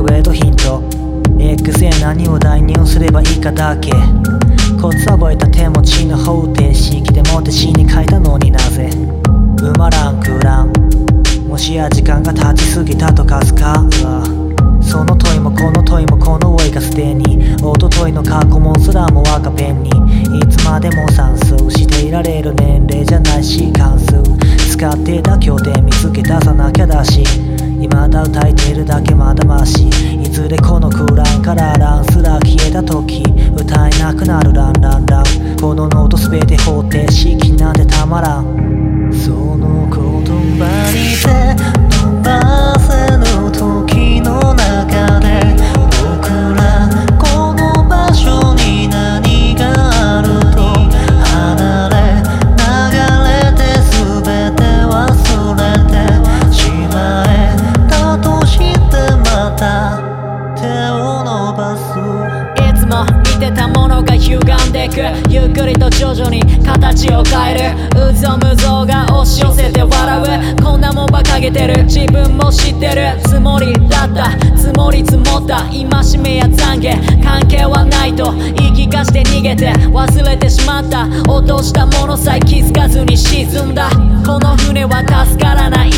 ルウェイヒント。X へ何を代入すればいいかだけ。こつ覚えた手持ちの方程式でもって死に書いたのになぜ。埋まらんくらん。もしや時間が経ちすぎたとかすか。その問いもこの問いもこの追いがすでに。おとといの過去もすらも赤ペンに。いつまでも算数していられる年齢じゃないし関数。使ってた協定見つけ出さなきゃだし。未だ歌いてるだけまだましいずれこの空欄からランすら消えた時歌えなくなるランランラン。このノート全て方程式なんてたまらん。いつも見てたものが歪んでく。ゆっくりと徐々に形を変える。嘘無造が押し寄せて笑う。こんなもん馬鹿げてる。自分も知ってる。つもりだった。積もり積もった。戒めや懺悔。関係はないと。言い聞かして逃げて。忘れてしまった。落としたものさえ気づかずに沈んだ。この船は助から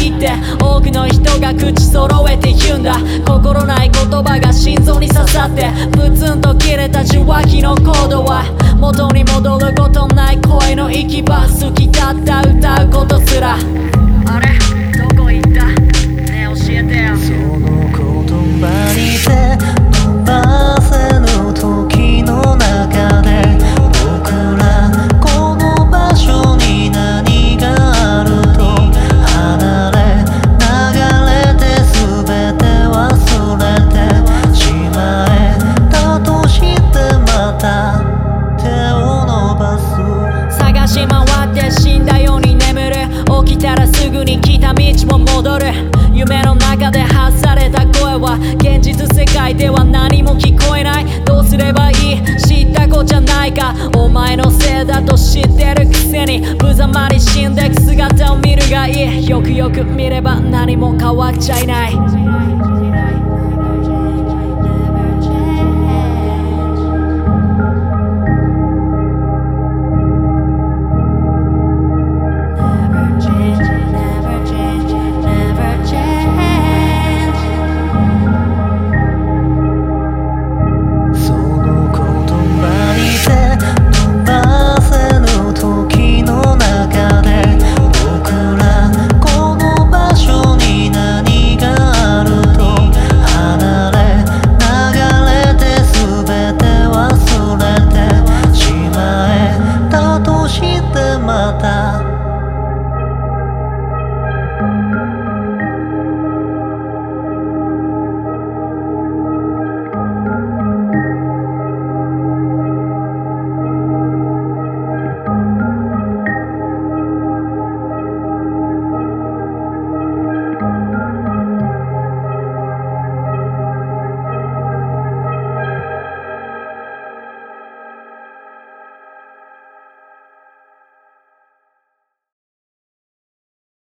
ないって多くの人が口揃えて言うんだ。心ない言葉が心臓に刺さってプツンと切れた受話器のコードは元に戻ることない声の行き場好きだった歌うこと戻る。夢の中で発された声は現実世界では何も聞こえない。どうすればいい知った子じゃないか。お前のせいだと知ってるくせに。無様に死んでく姿を見るがいい。よくよく見れば何も変わっちゃいない。